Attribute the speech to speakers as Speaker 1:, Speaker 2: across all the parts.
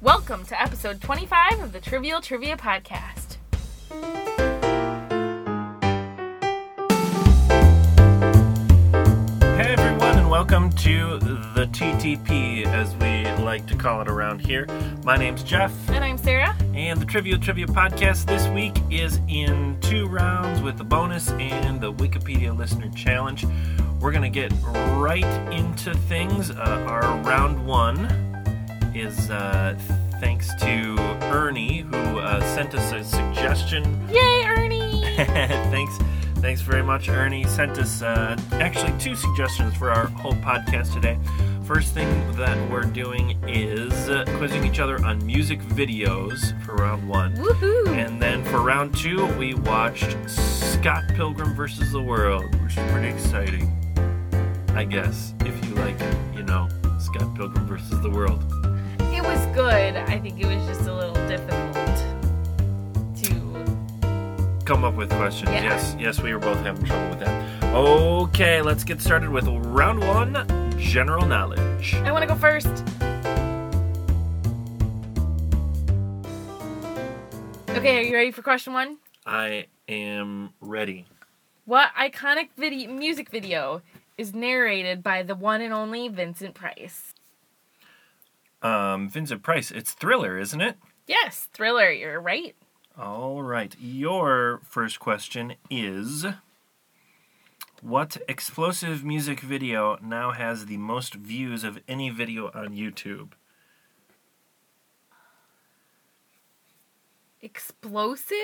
Speaker 1: Welcome to episode 25 of the Trivial Trivia Podcast.
Speaker 2: Hey everyone, and welcome to the TTP, as we like to call it around here. My name's Jeff,
Speaker 1: And I'm Sarah.
Speaker 2: and the Trivial Trivia Podcast this week is in two rounds with the bonus and the Wikipedia Listener Challenge. We're going to get right into things. Uh, our round one is uh, thanks to Ernie, who uh, sent us a suggestion.
Speaker 1: Yay, Ernie!
Speaker 2: thanks thanks very much ernie. Sent us uh, actually two suggestions for our whole podcast today. First thing that we're doing is uh, quizzing each other on music videos for round one.
Speaker 1: Woohoo!
Speaker 2: and then for round two we watched scott pilgrim versus the world which is pretty exciting. I guess if you like you know scott pilgrim versus the world
Speaker 1: It was good. I think it was just a little difficult to.
Speaker 2: come up with questions.
Speaker 1: Yeah.
Speaker 2: Yes, yes, we were both having trouble with that. Okay, let's get started with round one general knowledge.
Speaker 1: I want to go first. Okay, are you ready for question one?
Speaker 2: I am ready.
Speaker 1: What iconic video, music video is narrated by the one and only Vincent Price?
Speaker 2: Um, Vincent Price, it's Thriller, isn't it?
Speaker 1: Yes, Thriller, you're right.
Speaker 2: All right, your first question is What explosive music video now has the most views of any video on YouTube?
Speaker 1: Explosive?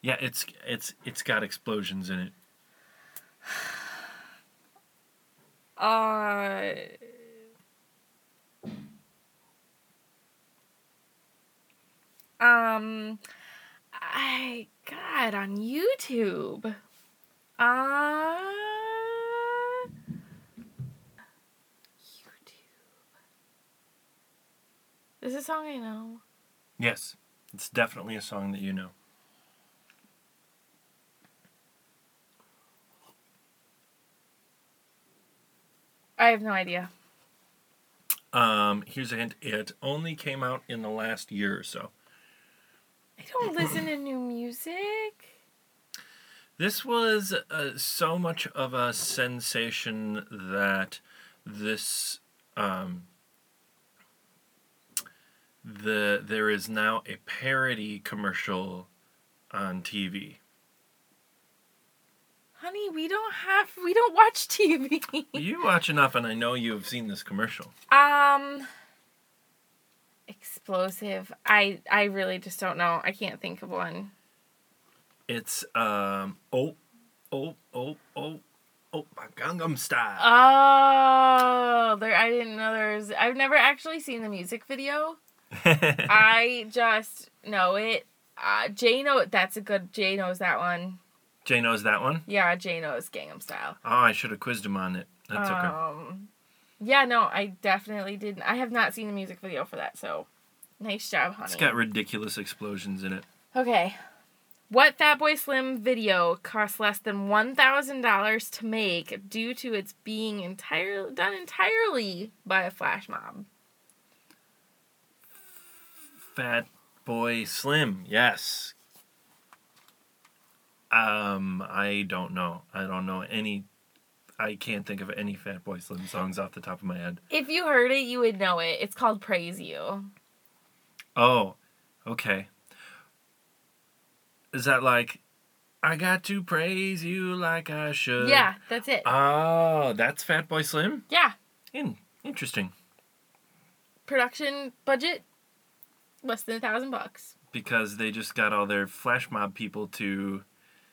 Speaker 2: Yeah, it's it's it's got explosions in it.
Speaker 1: Uh. Um, I God on YouTube. Uh, YouTube. This is a song I know.
Speaker 2: Yes, it's definitely a song that you know.
Speaker 1: I have no idea.
Speaker 2: Um, here's a hint. It only came out in the last year or so.
Speaker 1: I don't listen to new music.
Speaker 2: This was uh, so much of a sensation that this um, the there is now a parody commercial on TV.
Speaker 1: Honey, we don't have we don't watch TV.
Speaker 2: You watch enough, and I know you have seen this commercial.
Speaker 1: Um explosive. I I really just don't know. I can't think of one.
Speaker 2: It's um oh oh oh oh oh my Gangnam Style.
Speaker 1: Oh, there I didn't know there was I've never actually seen the music video. I just know it. Uh Jay know that's a good Jay knows that one.
Speaker 2: Jay knows that one.
Speaker 1: Yeah, Jay knows Gangnam Style.
Speaker 2: Oh, I should have quizzed him on it. That's okay.
Speaker 1: Yeah, no, I definitely didn't. I have not seen the music video for that, so nice job, honey.
Speaker 2: It's got ridiculous explosions in it.
Speaker 1: Okay. What Fatboy Slim video cost less than one thousand dollars to make due to its being entirely done entirely by a flash mob?
Speaker 2: Fat Boy Slim, yes. Um, I don't know. I don't know any. I can't think of any Fatboy Slim songs off the top of my head.
Speaker 1: If you heard it, you would know it. It's called Praise You.
Speaker 2: Oh, okay. Is that like, I got to praise you like I should?
Speaker 1: Yeah, that's it.
Speaker 2: Oh, that's Fatboy Slim.
Speaker 1: yeah.
Speaker 2: In interesting
Speaker 1: Production budget less than a thousand bucks.
Speaker 2: because they just got all their flash mob people to.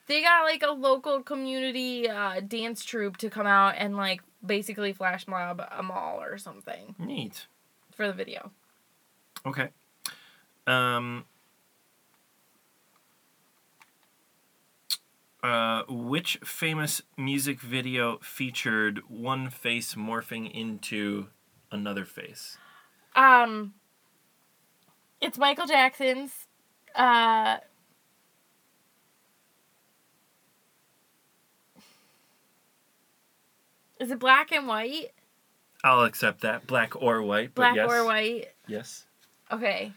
Speaker 1: They got like a local community uh, dance troupe to come out and like basically flash mob a mall or something
Speaker 2: Neat.
Speaker 1: for the video.
Speaker 2: Okay. Um. Uh, which famous music video featured one face morphing into another face?
Speaker 1: Um, it's Michael Jackson's. Uh, Is it black and white?
Speaker 2: I'll accept that. Black or white. But
Speaker 1: Black
Speaker 2: yes.
Speaker 1: or white.
Speaker 2: Yes.
Speaker 1: Okay.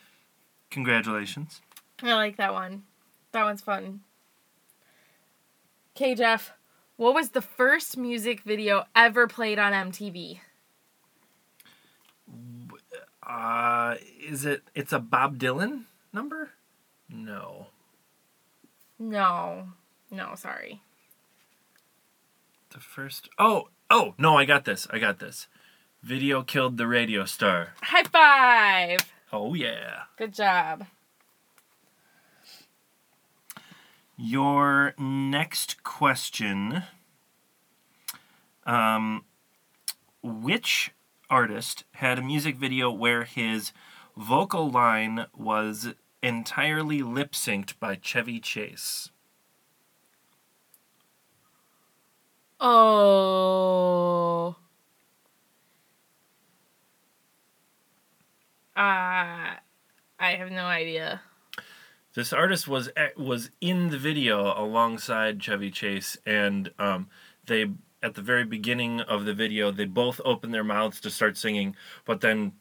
Speaker 2: Congratulations.
Speaker 1: I like that one. That one's fun. Okay, Jeff. What was the first music video ever played on MTV?
Speaker 2: Uh, is it? It's a Bob Dylan number? No.
Speaker 1: No. No, sorry.
Speaker 2: The first. Oh, oh no! I got this. I got this. Video killed the radio star.
Speaker 1: High five!
Speaker 2: Oh yeah.
Speaker 1: Good job.
Speaker 2: Your next question. Um, which artist had a music video where his vocal line was entirely lip synced by Chevy Chase?
Speaker 1: Oh. Uh, I have no idea.
Speaker 2: This artist was was in the video alongside Chevy Chase, and um, they at the very beginning of the video they both open their mouths to start singing, but then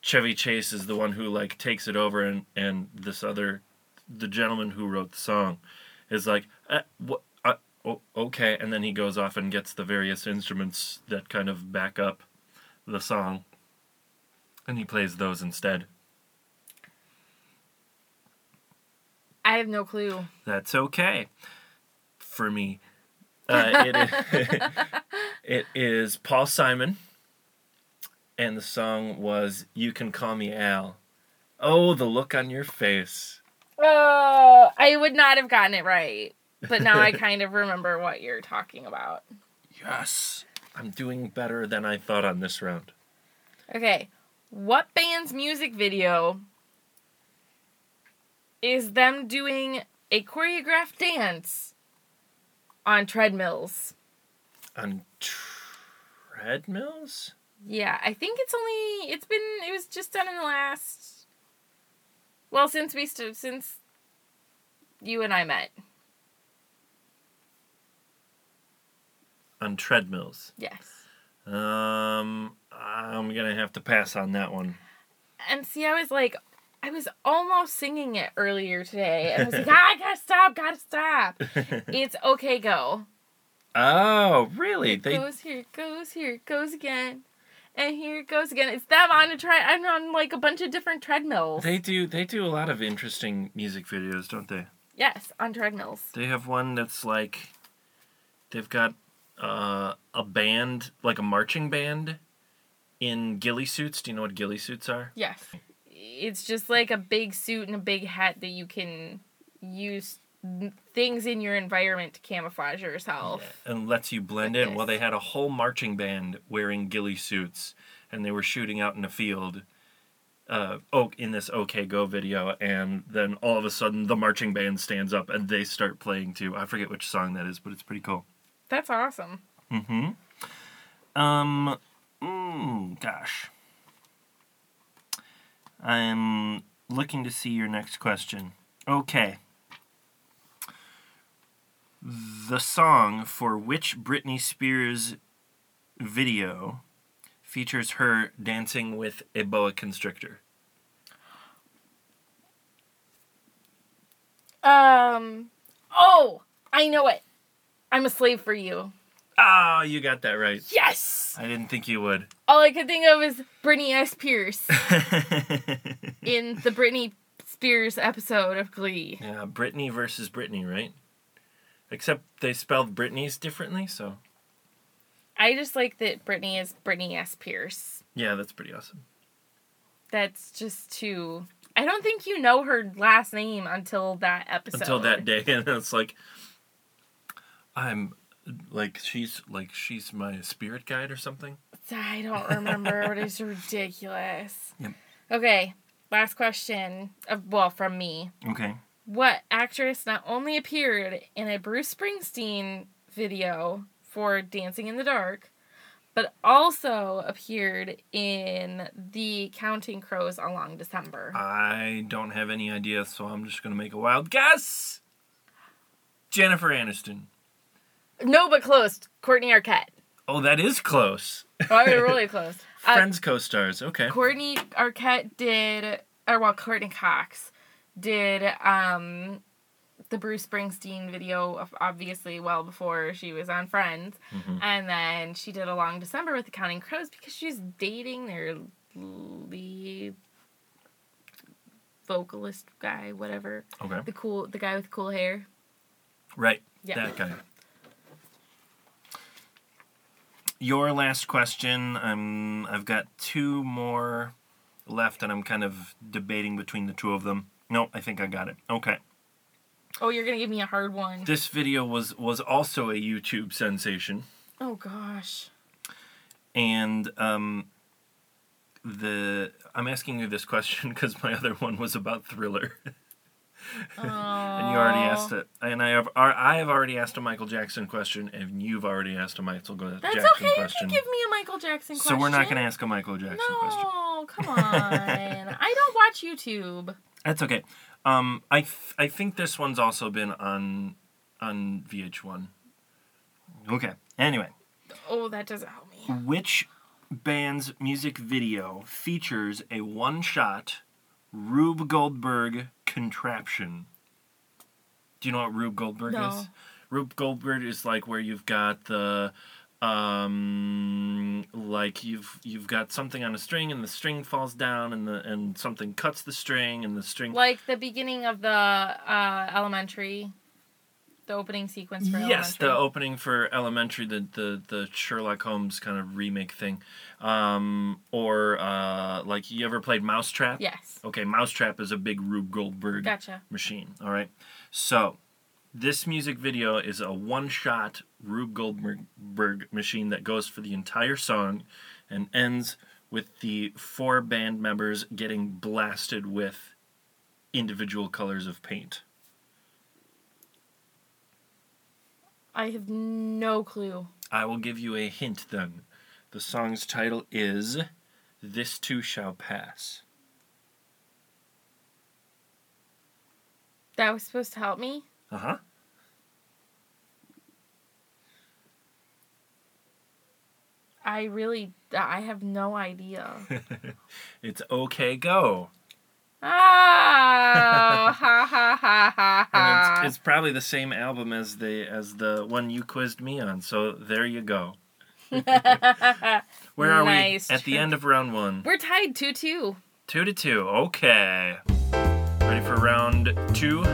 Speaker 2: Chevy Chase is the one who like takes it over, and and this other, the gentleman who wrote the song, is like, uh, what, uh, oh, okay, and then he goes off and gets the various instruments that kind of back up the song, and he plays those instead.
Speaker 1: I have no clue.
Speaker 2: That's okay for me. Uh, it, is, it is Paul Simon, and the song was "You Can Call Me Al." Oh, the look on your face.
Speaker 1: Oh, I would not have gotten it right. But now I kind of remember what you're talking about.
Speaker 2: Yes, I'm doing better than I thought on this round.
Speaker 1: Okay. What band's music video is them doing a choreographed dance on treadmills?
Speaker 2: On treadmills?
Speaker 1: Yeah, I think it's only it's been it was just done in the last well since we st- since you and I met.
Speaker 2: On treadmills.
Speaker 1: Yes.
Speaker 2: Um, I'm gonna have to pass on that one.
Speaker 1: And see, I was like, I was almost singing it earlier today, and I was like, ah, I gotta stop, gotta stop. It's okay, go.
Speaker 2: oh, really?
Speaker 1: Here it
Speaker 2: They
Speaker 1: goes, here it goes, here it goes again, and here it goes again. It's them on a tre- I'm on like a bunch of different treadmills.
Speaker 2: they do they do a lot of interesting music videos, don't they?
Speaker 1: yes, on treadmills.
Speaker 2: They have one that's like they've got uh, a band, like a marching band, in ghillie suits. Do you know what ghillie suits are?
Speaker 1: Yes, it's just like a big suit and a big hat that you can use things in your environment to camouflage yourself.
Speaker 2: And lets you blend in.
Speaker 1: Yes.
Speaker 2: Well, they had a whole marching band wearing ghillie suits, and they were shooting out in a field. Uh, oh, in this OK Go video, and then all of a sudden the marching band stands up and they start playing too. I forget which song that is, but it's pretty cool.
Speaker 1: That's awesome.
Speaker 2: Mm-hmm. Um, mm, gosh. I'm looking to see your next question. Okay. The song for which Britney Spears video features her dancing with a boa constrictor?
Speaker 1: Um. Oh, I know it. I'm a slave for you.
Speaker 2: Oh, you got that right.
Speaker 1: Yes.
Speaker 2: I didn't think you would.
Speaker 1: All I could think of is Brittany S. Pierce in the Britney Spears episode of Glee.
Speaker 2: Yeah, Brittany versus Brittany, right? Except they spelled Britney's differently, so
Speaker 1: I just like that Britney is Brittany S. Pierce.
Speaker 2: yeah, that's pretty awesome.
Speaker 1: That's just too. I don't think you know her last name until that episode.
Speaker 2: Until that day, and it's like, I'm like she's like she's my spirit guide or something.
Speaker 1: I don't remember, but it's ridiculous.
Speaker 2: Yep.
Speaker 1: Okay, last question. Of, well, from me.
Speaker 2: Okay.
Speaker 1: What actress not only appeared in a Bruce Springsteen video for Dancing in the Dark, but also appeared in the Counting Crows A Long December?
Speaker 2: I don't have any idea, so I'm just gonna make a wild guess. Jennifer Aniston.
Speaker 1: No, but close. Courteney Arquette.
Speaker 2: Oh, that is close.
Speaker 1: Oh, we were really close. Uh,
Speaker 2: Friends co-stars. Okay.
Speaker 1: Courteney Arquette did, or well, Courteney Cox did um, the Bruce Springsteen video, obviously well before she was on Friends,
Speaker 2: Mhm.
Speaker 1: and then she did a long December with the Counting Crows because she's dating their lead vocalist guy, whatever,
Speaker 2: Okay.
Speaker 1: the cool, the guy with cool hair.
Speaker 2: Right.
Speaker 1: Yeah.
Speaker 2: That guy. Your last question. I'm. I've got two more left, and I'm kind of debating between the two of them. No, I think I got it. Okay.
Speaker 1: Oh, you're gonna give me a hard one.
Speaker 2: This video was was also a YouTube sensation,
Speaker 1: Oh gosh.
Speaker 2: and um, the I'm asking you this question because my other one was about Thriller. and you already asked it, and I have I have already asked a Michael Jackson question, and you've already asked a Michael
Speaker 1: That's
Speaker 2: Jackson
Speaker 1: okay. You
Speaker 2: question.
Speaker 1: can give me a Michael Jackson question.
Speaker 2: So we're not going to ask a Michael Jackson question.
Speaker 1: No, come on. I don't watch YouTube.
Speaker 2: That's okay. Um, I th- I think this one's also been on on VH1. Okay. Anyway,
Speaker 1: Oh, that doesn't help me.
Speaker 2: which band's music video features a one-shot Rube Goldberg contraption? Do you know what Rube Goldberg
Speaker 1: No.
Speaker 2: is? Rube Goldberg is like where you've got the um like you've you've got something on a string and the string falls down and the and something cuts the string and the string
Speaker 1: Like the beginning of the uh, elementary, the opening sequence for
Speaker 2: yes the opening for elementary the, the the sherlock holmes kind of remake thing. Um or uh like you ever played mousetrap?
Speaker 1: Yes.
Speaker 2: okay mousetrap is a big rube goldberg
Speaker 1: Gotcha.
Speaker 2: machine all right? So this music video is a one shot rube goldberg machine that goes for the entire song and ends with the four band members getting blasted with individual colors of paint
Speaker 1: I have no clue.
Speaker 2: I will give you a hint then. The song's title is This Too Shall Pass.
Speaker 1: That was supposed to help me.
Speaker 2: Uh huh.
Speaker 1: I really, I have no idea.
Speaker 2: it's Okay Go.
Speaker 1: Ah, ha ha ha ha ha.
Speaker 2: it's, it's probably the same album as the as the one you quizzed me on. So there you go. Where are
Speaker 1: Nice
Speaker 2: we? At the end of round one.
Speaker 1: We're tied two two.
Speaker 2: Two to two. Okay. Ready for round two?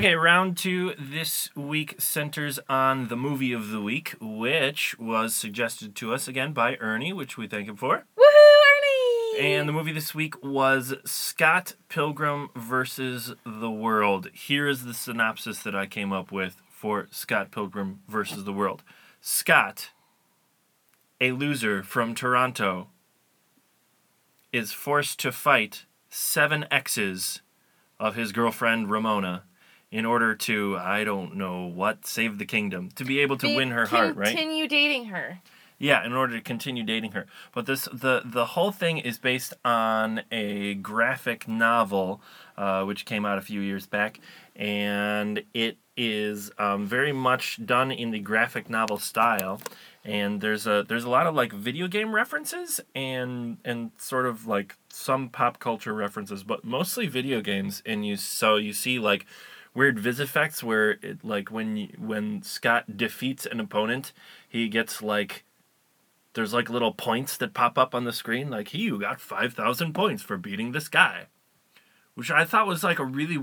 Speaker 2: Okay, round two this week centers on the movie of the week, which was suggested to us again by Ernie, which we thank him for.
Speaker 1: Woohoo, Ernie!
Speaker 2: And the movie this week was Scott Pilgrim versus the World. Here is the synopsis that I came up with for Scott Pilgrim versus the World. Scott, a loser from Toronto, is forced to fight seven exes of his girlfriend Ramona in order to, I don't know what, save the kingdom, to be able to win her heart, right?
Speaker 1: Continue dating her.
Speaker 2: Yeah, in order to continue dating her. But this the the whole thing is based on a graphic novel, uh, which came out a few years back, and it is um, very much done in the graphic novel style. And there's a there's a lot of like video game references and and sort of like some pop culture references, but mostly video games. And you so you see like weird vis effects where it like when you, when Scott defeats an opponent, he gets like there's like little points that pop up on the screen like he you got 5000 points for beating this guy which i thought was like a really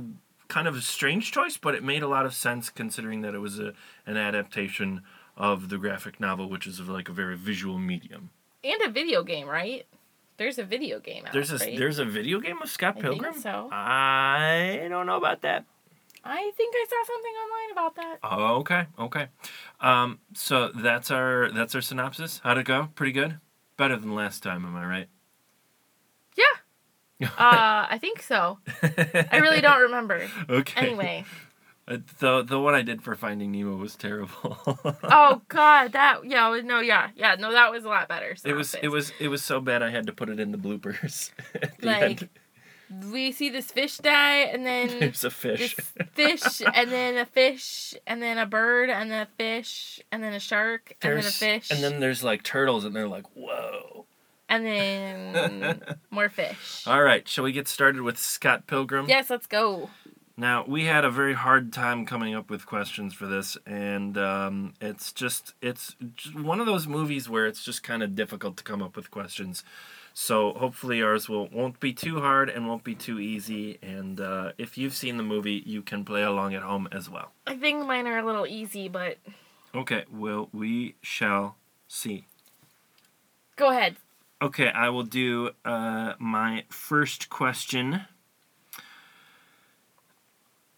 Speaker 2: kind of a strange choice but it made a lot of sense considering that it was a, an adaptation of the graphic novel which is like a very visual medium
Speaker 1: And a video game, right? There's a video game out,
Speaker 2: there's a
Speaker 1: right?
Speaker 2: there's a video game of scott
Speaker 1: I
Speaker 2: pilgrim
Speaker 1: so.
Speaker 2: i don't know about that
Speaker 1: I think I saw something online about that.
Speaker 2: oh, okay okay um so that's our that's our synopsis how'd it go pretty good better than last time am i right
Speaker 1: Yeah. Uh, I think so. I really don't remember.
Speaker 2: okay
Speaker 1: Anyway.
Speaker 2: Uh, the the one I did for Finding Nemo was terrible.
Speaker 1: Oh God, that yeah, no, yeah, yeah, no, that was a lot better.
Speaker 2: it was it was it was so bad I had to put it in the bloopers. at the
Speaker 1: Like,
Speaker 2: end.
Speaker 1: We see this fish die, and then
Speaker 2: There's a fish.
Speaker 1: fish, and then a fish, and then a bird, and then a fish, and then a shark, and then a fish,
Speaker 2: And then there's like turtles, and they're like, whoa.
Speaker 1: and then more fish.
Speaker 2: All right, shall we get started with Scott Pilgrim?
Speaker 1: Yes, let's go.
Speaker 2: Now, we had a very hard time coming up with questions for this, and um, it's just it's just one of those movies where it's just kind of difficult to come up with questions. So hopefully ours will won't be too hard and won't be too easy. And uh, if you've seen the movie, you can play along at home as well.
Speaker 1: I think mine are a little easy, but
Speaker 2: Okay, well we shall see.
Speaker 1: go ahead.
Speaker 2: Okay, I will do uh, my first question.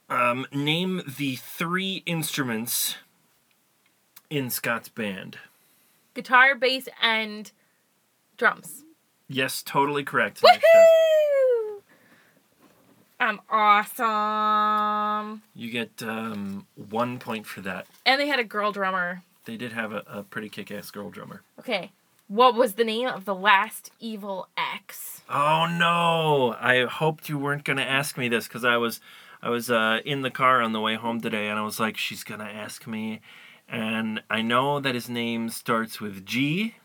Speaker 2: Um, name the three instruments in Scott's band.
Speaker 1: Guitar, bass, and drums.
Speaker 2: Yes, totally correct.
Speaker 1: Woohoo! I'm awesome.
Speaker 2: You get um, one point for that.
Speaker 1: And they had a girl drummer.
Speaker 2: They did have a, a pretty kick-ass girl drummer.
Speaker 1: Okay. What was the name of the last evil X?
Speaker 2: Oh no! I hoped you weren't gonna ask me this because I was, I was uh, in the car on the way home today, and I was like, she's gonna ask me, and I know that his name starts with G,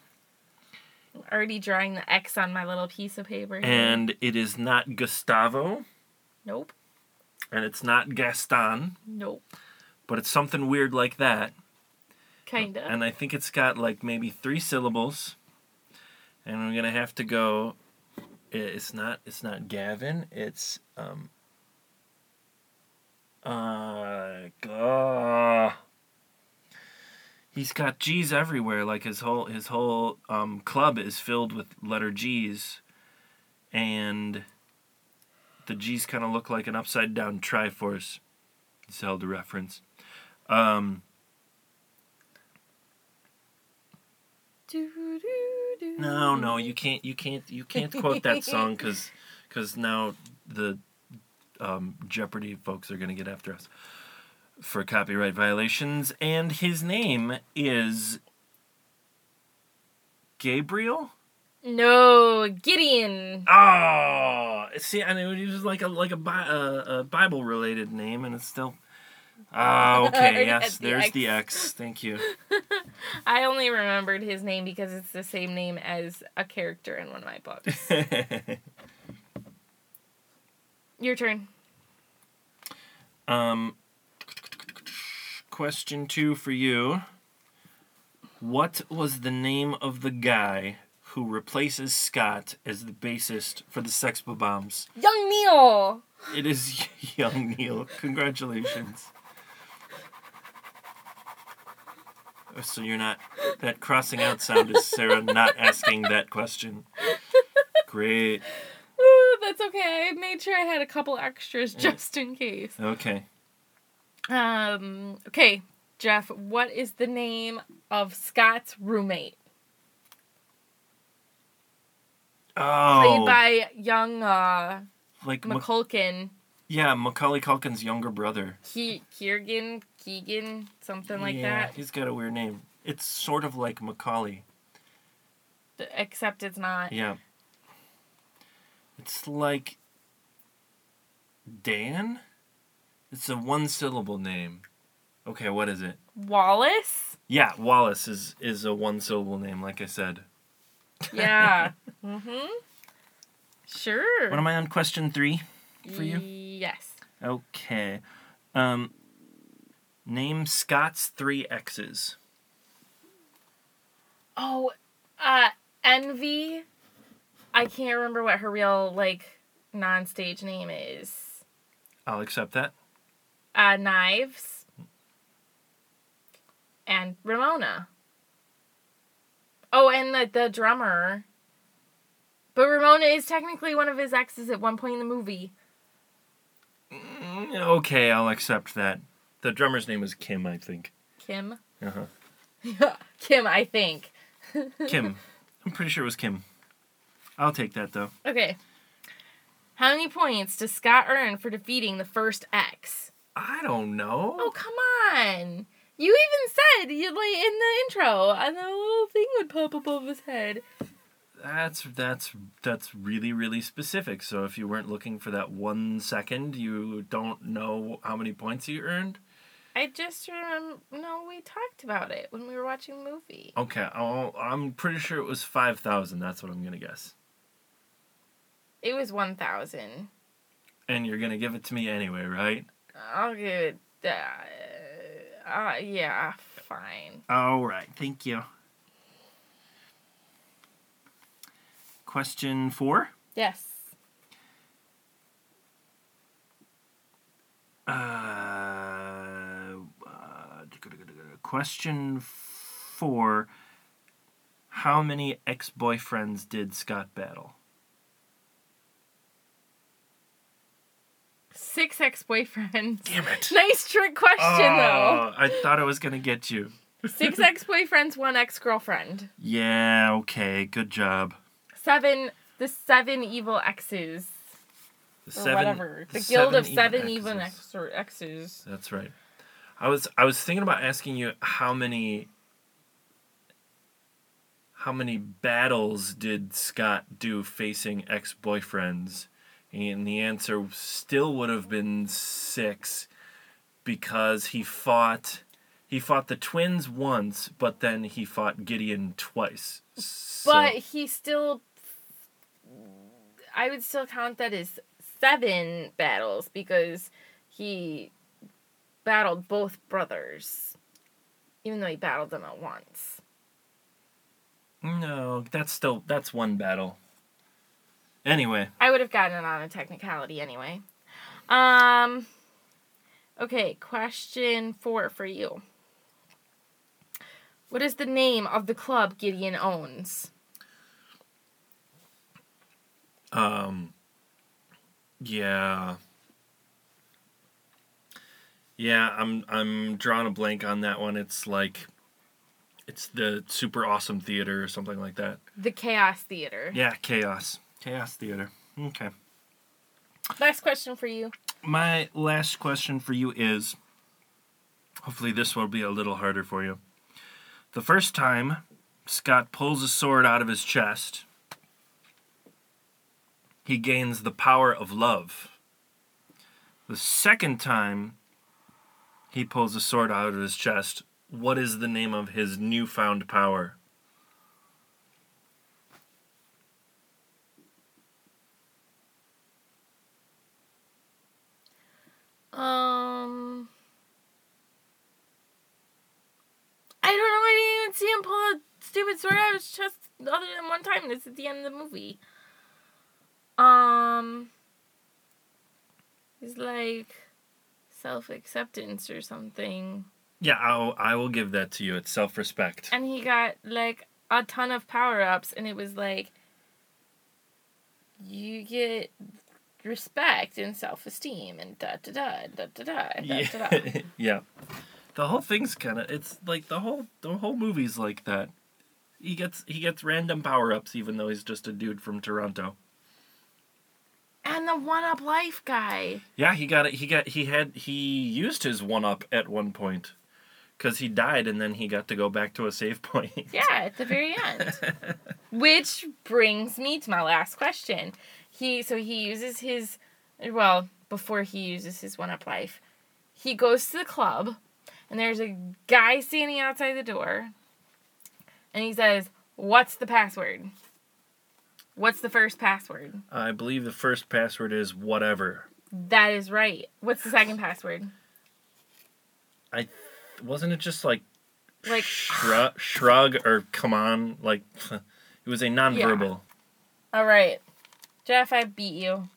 Speaker 1: Already drawing the X on my little piece of paper. here.
Speaker 2: and it is not Gustavo,
Speaker 1: nope.
Speaker 2: and it's not Gaston,
Speaker 1: Nope.
Speaker 2: but it's something weird like that.
Speaker 1: Kinda.
Speaker 2: And I think it's got like maybe three syllables, and I'm gonna have to go. It's not. It's not Gavin. It's um. Uh. uh he's got G's everywhere. Like his whole his whole um club is filled with letter G's, and the G's kind of look like an upside down Triforce. Zelda reference. Um. No, no, you can't. You can't. You can't quote that song because, because now the um, Jeopardy folks are gonna get after us for copyright violations. And his name is Gabriel.
Speaker 1: No, Gideon.
Speaker 2: Oh, see, I know it was like a like a, Bi- uh, a Bible related name, and it's still. Oh, okay. Yes,
Speaker 1: the
Speaker 2: there's
Speaker 1: X.
Speaker 2: the X. Thank you.
Speaker 1: I only remembered his name because it's the same name as a character in one of my books. Your turn.
Speaker 2: Um, question two for you. What was the name of the guy who replaces Scott as the bassist for the Sex Bombs?
Speaker 1: Young Neil.
Speaker 2: It is young Neil. Congratulations. Oh, So you're not that crossing out sound is Sarah not asking that question. Great.
Speaker 1: Ooh, that's okay. I made sure I had a couple extras mm. just in case.
Speaker 2: Okay.
Speaker 1: Um. Okay, Jeff. What is the name of Scott's roommate?
Speaker 2: Oh.
Speaker 1: Played by young uh,
Speaker 2: like
Speaker 1: McCulkin.
Speaker 2: yeah, Macaulay Culkin's younger brother.
Speaker 1: Ke- Kiergan, Keegan, something like
Speaker 2: yeah,
Speaker 1: that.
Speaker 2: he's got a weird name. It's sort of like Macaulay.
Speaker 1: Except it's not.
Speaker 2: Yeah. It's like Dan? It's a one syllable name. Okay, what is it?
Speaker 1: Wallace.
Speaker 2: Yeah, Wallace is is a one syllable name, like I said.
Speaker 1: Yeah. mm-hmm. Sure.
Speaker 2: What am I on question three for you?
Speaker 1: Yes.
Speaker 2: Okay. Um name Scott's three X's.
Speaker 1: Oh, uh, Envy. I can't remember what her real like non-stage name is.
Speaker 2: I'll accept that.
Speaker 1: Uh, Knives. And Ramona. Oh, and the, the drummer. But Ramona is technically one of his exes at one point in the movie.
Speaker 2: Mm, Okay, I'll accept that. The drummer's name is Kim, I think.
Speaker 1: Kim.
Speaker 2: Uh-huh.
Speaker 1: Kim, I think.
Speaker 2: Kim. I'm pretty sure it was Kim. I'll take that though.
Speaker 1: Okay. How many points does Scott earn for defeating the first X?
Speaker 2: I don't know.
Speaker 1: Oh, come on. You even said you like in the intro, and the little thing would pop up above his head.
Speaker 2: That's that's that's really really specific. So if you weren't looking for that one second, you don't know how many points you earned.
Speaker 1: I just um, remember. No, we talked about it when we were watching the movie.
Speaker 2: Okay, i I'm pretty sure it was five thousand. That's what I'm gonna guess.
Speaker 1: It was one thousand.
Speaker 2: And you're gonna give it to me anyway, right?
Speaker 1: I'll give it. Uh, uh, yeah, fine.
Speaker 2: All right, thank you. Question four.
Speaker 1: Yes.
Speaker 2: Uh, uh, question four. How many ex boyfriends did Scott battle?
Speaker 1: Six ex boyfriends.
Speaker 2: Damn it.
Speaker 1: Nice trick question, oh, though.
Speaker 2: Oh, I thought I was going to get you.
Speaker 1: Six ex boyfriends, one ex girlfriend.
Speaker 2: Yeah, okay, good job.
Speaker 1: Seven, the seven evil exes.
Speaker 2: The
Speaker 1: Or whatever. The,
Speaker 2: the
Speaker 1: Guild of
Speaker 2: seven
Speaker 1: Seven Evil
Speaker 2: exes.
Speaker 1: ex- or Exes.
Speaker 2: That's right. I was I was thinking about asking you how many how many battles did Scott do facing ex-boyfriends? And the answer still would have been 6 because he fought he fought the twins once, but then he fought Gideon twice. So,
Speaker 1: But he still. I would still count that as seven battles because he battled both brothers. Even though he battled them at once.
Speaker 2: no, that's still that's one battle. Anyway,
Speaker 1: I would have gotten it on a technicality anyway. Um. Okay, question four for you. What is the name of the club Gideon owns?
Speaker 2: Um. Yeah. Yeah, I'm I'm drawing a blank on that one. It's like, it's the super awesome theater or something like that.
Speaker 1: The Chaos Theater.
Speaker 2: Yeah, chaos, chaos theater. Okay.
Speaker 1: Last question for you.
Speaker 2: My last question for you is, hopefully this will be a little harder for you. The first time Scott pulls a sword out of his chest, he gains the power of love. The second time he pulls a sword out of his chest, what is the name of his newfound power?
Speaker 1: Um. I don't know. I didn't even see him pull a stupid sword out of his chest other than one time. This It's at the end of the movie. Um. He's like self acceptance or something.
Speaker 2: Yeah, I'll, I will give that to you. It's self respect.
Speaker 1: And he got like a ton of power ups, and it was like you get respect and self esteem and da da da da da da yeah. da da.
Speaker 2: yeah. The whole thing's kind of it's like the whole the whole movie's like that. He gets he gets random power ups even though he's just a dude from Toronto.
Speaker 1: And the one up life guy.
Speaker 2: Yeah, he got it. He got he had he used his one up at one point because he died and then he got to go back to a save point.
Speaker 1: Yeah, at the very end. Which brings me to my last question. He so he uses his well, before he uses his one up life, he goes to the club and there's a guy standing outside the door and he says, What's the password? What's the first password?
Speaker 2: I believe the first password is whatever.
Speaker 1: That is right. What's the second password?
Speaker 2: I wasn't it just like
Speaker 1: Like-
Speaker 2: shrug, shrug or come on like it was a nonverbal.
Speaker 1: All right. Jeff, I beat you.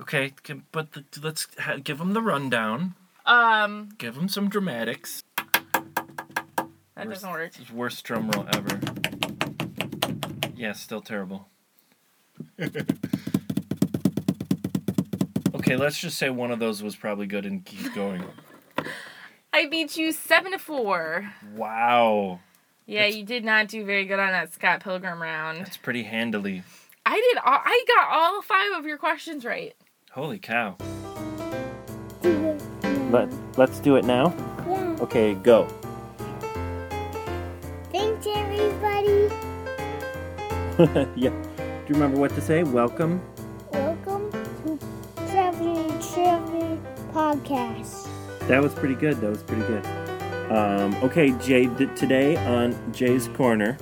Speaker 2: Okay, but the, let's ha- give him the rundown.
Speaker 1: Um,
Speaker 2: Give him some dramatics.
Speaker 1: that doesn't work.
Speaker 2: Worst drum roll ever. Yeah, still terrible. okay, let's just say one of those was probably good and keep going.
Speaker 1: I beat you seven to four.
Speaker 2: Wow,
Speaker 1: Yeah,
Speaker 2: That's-
Speaker 1: you did not do very good on that Scott Pilgrim round.
Speaker 2: that's pretty handily.
Speaker 1: I did. All, I got all five of your questions right.
Speaker 2: Holy cow.
Speaker 3: Let, let's do it now.
Speaker 4: Yeah.
Speaker 3: Okay, go.
Speaker 4: Thanks, everybody.
Speaker 3: yeah. Do you remember what to say? Welcome.
Speaker 4: Welcome to Traveling Traveling Podcast.
Speaker 3: That was pretty good. That was pretty good. Um, okay, Jay. Th- today on Jay's Corner,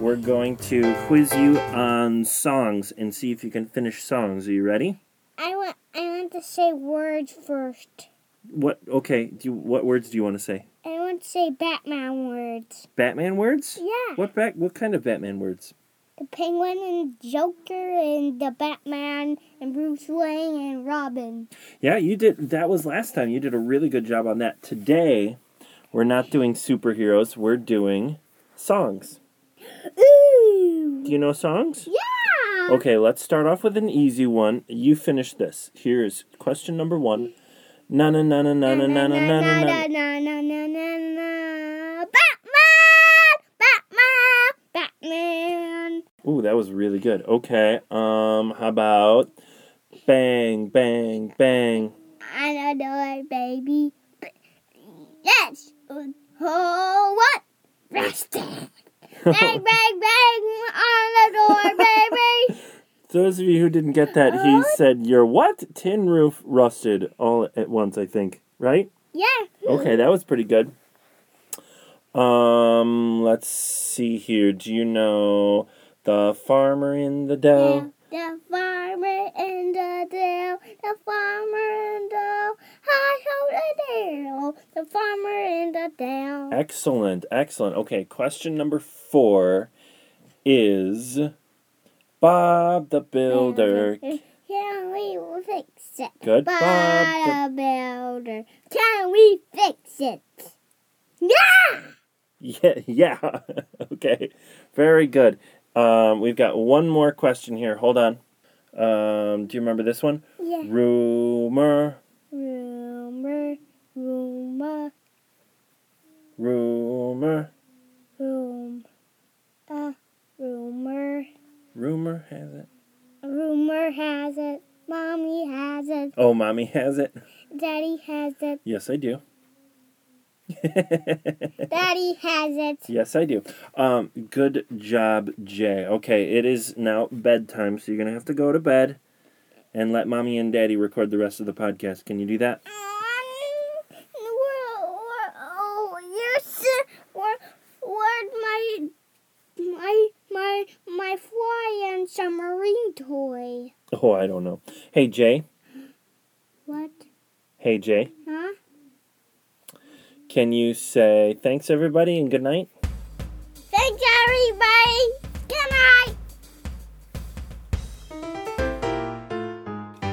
Speaker 3: we're going to quiz you on songs and see if you can finish songs. Are you ready?
Speaker 4: I want I want to say words first.
Speaker 3: What? Okay. Do you, what words do you want to say?
Speaker 4: I want to say Batman words.
Speaker 3: Batman words?
Speaker 4: Yeah.
Speaker 3: What bat? What kind of Batman words?
Speaker 4: The Penguin and Joker and the Batman and Bruce Wayne and Robin.
Speaker 3: Yeah, you did. That was last time. You did a really good job on that. Today, we're not doing superheroes. We're doing songs.
Speaker 4: Ooh.
Speaker 3: Do you know songs?
Speaker 4: Yeah.
Speaker 3: Okay, let's start off with an easy one. You finish this. Here's question number one. Na na na na na na na na na na.
Speaker 4: na na na na na. Batman! Batman! Batman!
Speaker 3: Ooh, that was really good. Okay. Um, how about bang bang bang?
Speaker 4: I don't know, baby. Yes. Oh, what? Resting. Bang, bang, bang on the door, baby.
Speaker 3: Those of you who didn't get that, he said your what? Tin roof rusted all at once. I think. Right?
Speaker 4: Yeah.
Speaker 3: Okay, that was pretty good. Um, let's see here. Do you know the farmer in the dell?
Speaker 4: The farmer in the dell, the farmer in the hi ho the dell, the farmer in the dell.
Speaker 3: Excellent, excellent. Okay, question number four is Bob the Builder.
Speaker 4: Can we fix it?
Speaker 3: Good, Bob.
Speaker 4: Bob the builder. Can we fix it? Yeah.
Speaker 3: Yeah, yeah. okay, very good. Um, we've got one more question here. Hold on. Um, do you remember this one?
Speaker 4: Yeah.
Speaker 3: Rumor,
Speaker 4: Rumor, rumor,
Speaker 3: rumor,
Speaker 4: rumor,
Speaker 3: rumor has it.
Speaker 4: rumor has it. Mommy has it.
Speaker 3: Oh, mommy has it.
Speaker 4: Daddy has it.
Speaker 3: Yes, I do.
Speaker 4: Daddy has it.
Speaker 3: yes, I do. Um, good job, Jay. Okay, it is now bedtime, so you're gonna have to go to bed and let mommy and daddy record the rest of the podcast. Can you do that?
Speaker 4: Um, where, where, oh, yes. Where, where's my, my, my, my fly and submarine toy?
Speaker 3: Oh, I don't know. Hey, Jay.
Speaker 4: What?
Speaker 3: Hey, Jay.
Speaker 4: Huh?
Speaker 3: Can you say thanks, everybody, and good night?
Speaker 4: Thanks, everybody. Good night.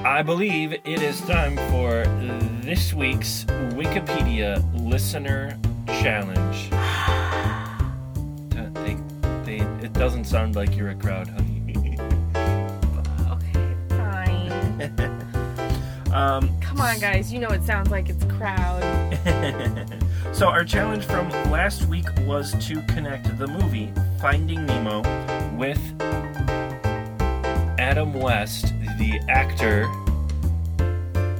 Speaker 2: I believe it is time for this week's Wikipedia Listener Challenge. Doesn't sound like you're a crowd, honey.
Speaker 1: Okay, fine.
Speaker 2: um,
Speaker 1: Come on, guys. You know it sounds like it's crowd.
Speaker 2: so our challenge from last week was to connect the movie Finding Nemo with Adam West, the actor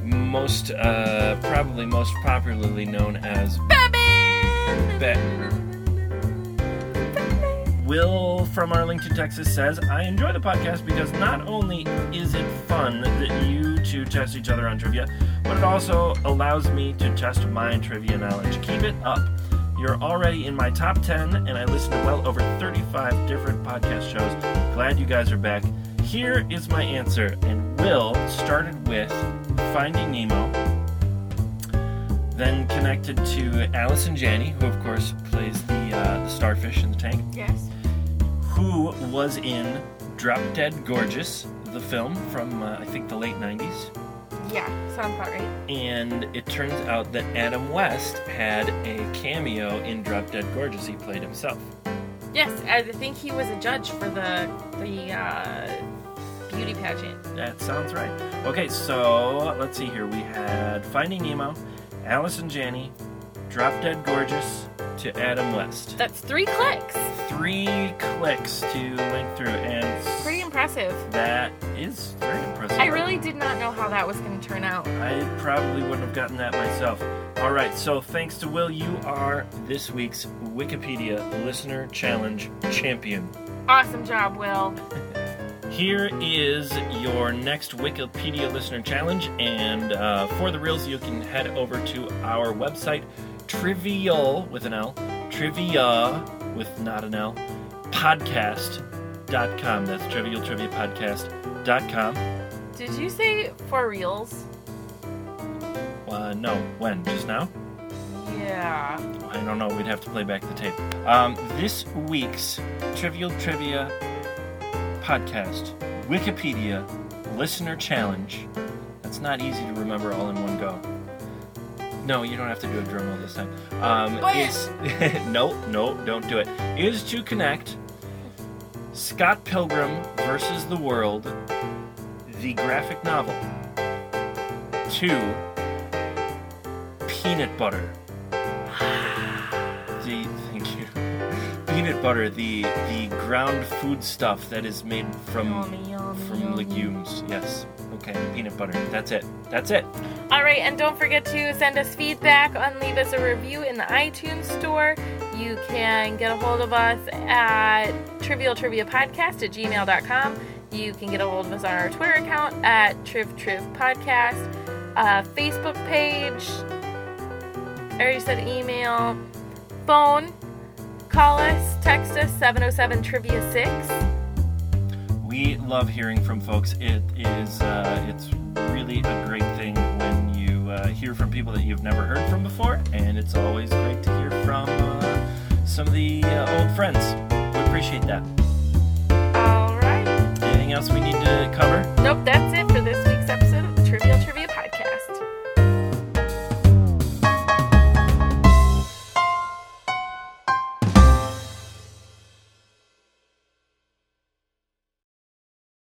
Speaker 2: most uh, probably most popularly known as Batman. Will from Arlington, Texas says, I enjoy the podcast because not only is it fun that you two test each other on trivia, but it also allows me to test my trivia knowledge. Keep it up. You're already in my top 10, and I listen to well over 35 different podcast shows. Glad you guys are back. Here is my answer. And Will started with Finding Nemo, then connected to Allison Janney, who of course plays the, uh, the starfish in the tank
Speaker 1: Yes.
Speaker 2: Who was in Drop Dead Gorgeous, the film from uh, I think the late 90s.
Speaker 1: Yeah, sounds about right.
Speaker 2: And it turns out that Adam West had a cameo in Drop Dead Gorgeous. He played himself.
Speaker 1: Yes, I think he was a judge for the the uh, beauty pageant.
Speaker 2: That sounds right. Okay, so let's see here. We had Finding Nemo, Allison Janney, Drop Dead Gorgeous to Adam West.
Speaker 1: That's three clicks.
Speaker 2: Three clicks to link through, and
Speaker 1: Pretty impressive.
Speaker 2: that is very impressive.
Speaker 1: I really did not know how that was going to turn out.
Speaker 2: I probably wouldn't have gotten that myself. All right, so thanks to Will, you are this week's Wikipedia Listener Challenge champion.
Speaker 1: Awesome job, Will.
Speaker 2: Here is your next Wikipedia listener challenge, and uh, for the reels, you can head over to our website, trivial with an L, trivia with not an L, podcast.com. That's trivial trivia podcast.com.
Speaker 1: Did you say for reals?
Speaker 2: Uh, no, when? Just now?
Speaker 1: Yeah.
Speaker 2: I don't know. We'd have to play back the tape. Um, this week's Trivial Trivia podcast, Wikipedia Listener Challenge. That's not easy to remember all in one go. No, you don't have to do a drum roll this time. Um, it's no, no, don't do it. Is to connect Scott Pilgrim versus the World, the graphic novel, to peanut butter. The thank you. Peanut butter, the the ground food stuff that is made from
Speaker 1: yummy,
Speaker 2: from legumes. Yes. Okay, peanut butter. That's it. That's it.
Speaker 1: All right, and don't forget to send us feedback and leave us a review in the iTunes store. You can get a hold of us at trivialtriviapodcast at gmail.com. You can get a hold of us on our Twitter account at TrivTrivPodcast, uh, Facebook page. I already said email, phone, call us, text us 707 Trivia 6.
Speaker 2: We love hearing from folks. It is uh, it's really a great thing when you uh, hear from people that you've never heard from before, and it's always great to hear from uh, some of the uh, old friends. We appreciate that.
Speaker 1: All right.
Speaker 2: Anything else we need to cover?
Speaker 1: Nope, that's